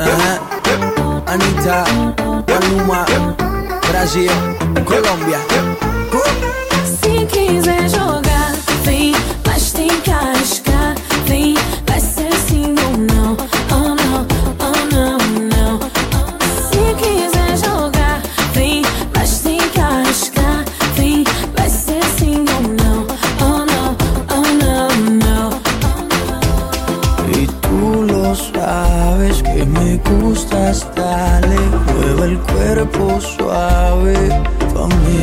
Ajá. Anita, Maluma, Brasil, Colômbia. Se quiser jogar, me gustas, dale, mueve el cuerpo suave pa' mí.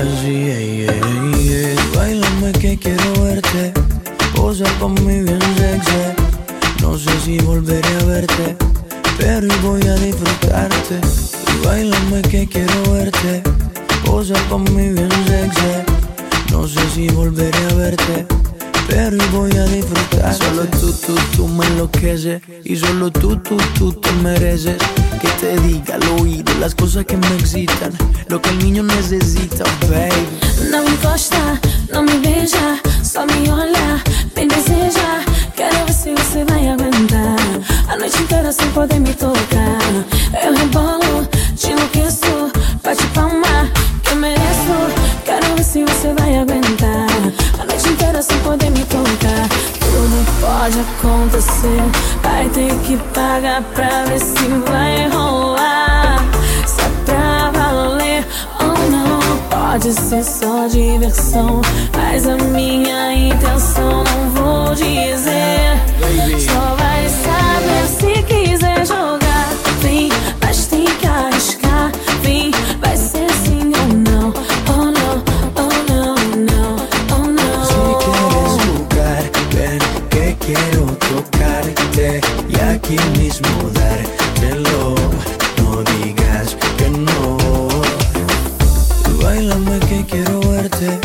Así, ey, ey, ey. Bailame que quiero verte, posa pa' mí bien sexy. No sé si volveré a verte, pero voy a disfrutarte. Bailame que quiero verte, posa pa' mí bien sexy. No sé si volveré a verte. Pero hoy voy a disfrutar. Solo tú, tú, tú me enloqueces. Y solo tú, tú, tú te mereces. Que te diga al oído las cosas que me excitan. Lo que el niño necesita, baby. Não me encosta, não me beija, só me olha, me deseja. Quero ver se você vai aguentar a noite inteira sem poder me tocar. Noite inteira sem poder me tocar. Tudo pode acontecer, vai ter que pagar pra ver se vai rolar. Se é pra valer ou não. Pode ser só diversão, mas a minha intenção não vou dizer. Só quiero tocarte y aquí mismo dártelo. No digas que no. Bailame que quiero verte,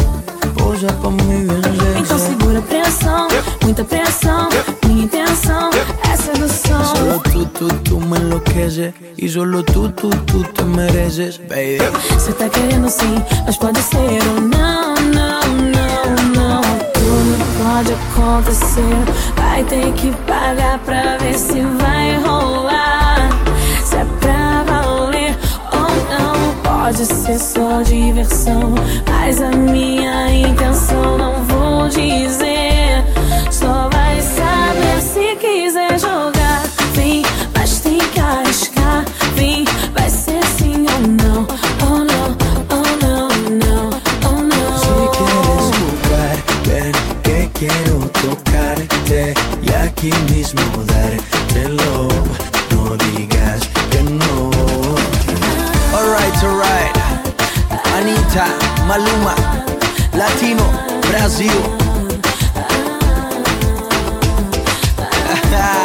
posa pa' mí bien Então sexy. segura a pressão, muita pressão. Minha intenção é sedução. Solo tú, tú, tú me enloqueces y solo tú, tú, tú te mereces, baby. Você tá querendo sim, mas pode ser ou não, não, não, não. Tudo pode acontecer. Vai ter que pagar pra ver se vai rolar. Se é pra valer ou não. Pode ser só diversão, mas a minha intenção não vou dizer. Só quiero tocarte y aquí mismo dártelo. No digas que no. Alright, alright. Anita, Maluma, Latino, Brasil.